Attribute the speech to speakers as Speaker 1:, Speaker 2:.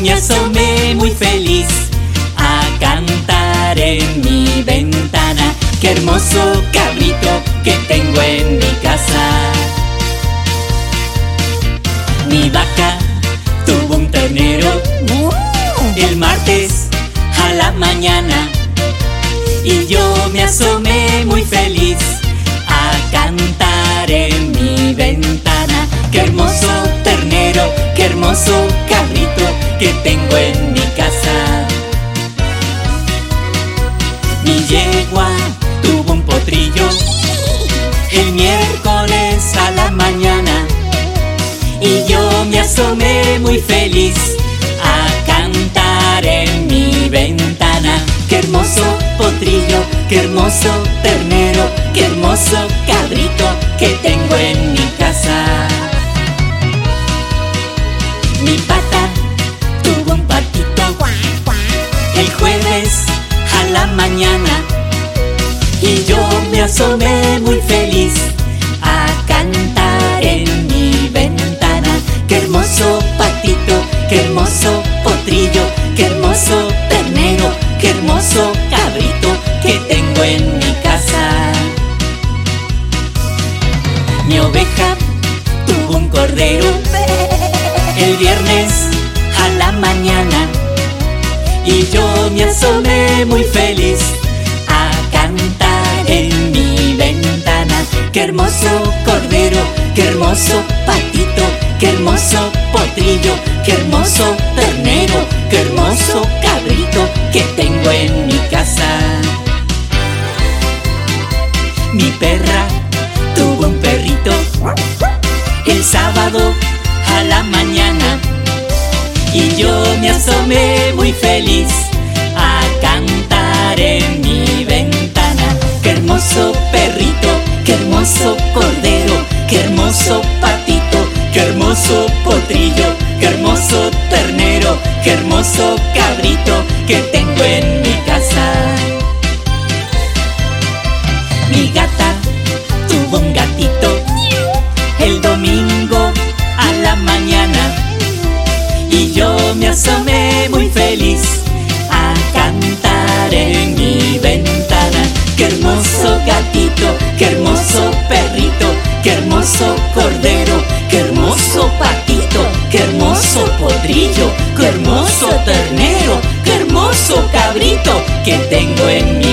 Speaker 1: me asomé muy feliz a cantar en mi ventana. Qué hermoso cabrito que tengo en mi casa. Mi vaca tuvo un ternero el martes a la mañana y yo me asomé muy feliz a cantar en mi ventana. Qué hermoso ternero, qué hermoso cabrito que tengo en mi casa. Mi yegua tuvo un potrillo el miércoles a la mañana y yo me asomé muy feliz a cantar en mi ventana. Qué hermoso potrillo, qué hermoso ternero, qué hermoso cabrito que tengo en mi casa. Y yo me asomé muy feliz a cantar en mi ventana. Qué hermoso patito, qué hermoso potrillo, qué hermoso ternero, qué hermoso cabrito que tengo en mi casa. Mi oveja tuvo un cordero el viernes a la mañana y yo me asomé muy feliz a cantar en mi ventana. Qué hermoso cordero, qué hermoso patito, qué hermoso potrillo, qué hermoso ternero, qué hermoso cabrito que tengo en mi casa. Mi perra tuvo un perrito el sábado me asomé muy feliz a cantar en mi ventana. Qué hermoso perrito, qué hermoso cordero, qué hermoso patito, qué hermoso potrillo, qué hermoso ternero, qué hermoso cabrito que tengo en mi casa. Mi gata me asomé muy feliz a cantar en mi ventana. Qué hermoso gatito, qué hermoso perrito, qué hermoso cordero, qué hermoso patito, qué hermoso potrillo, qué hermoso ternero, qué hermoso cabrito que tengo en mi.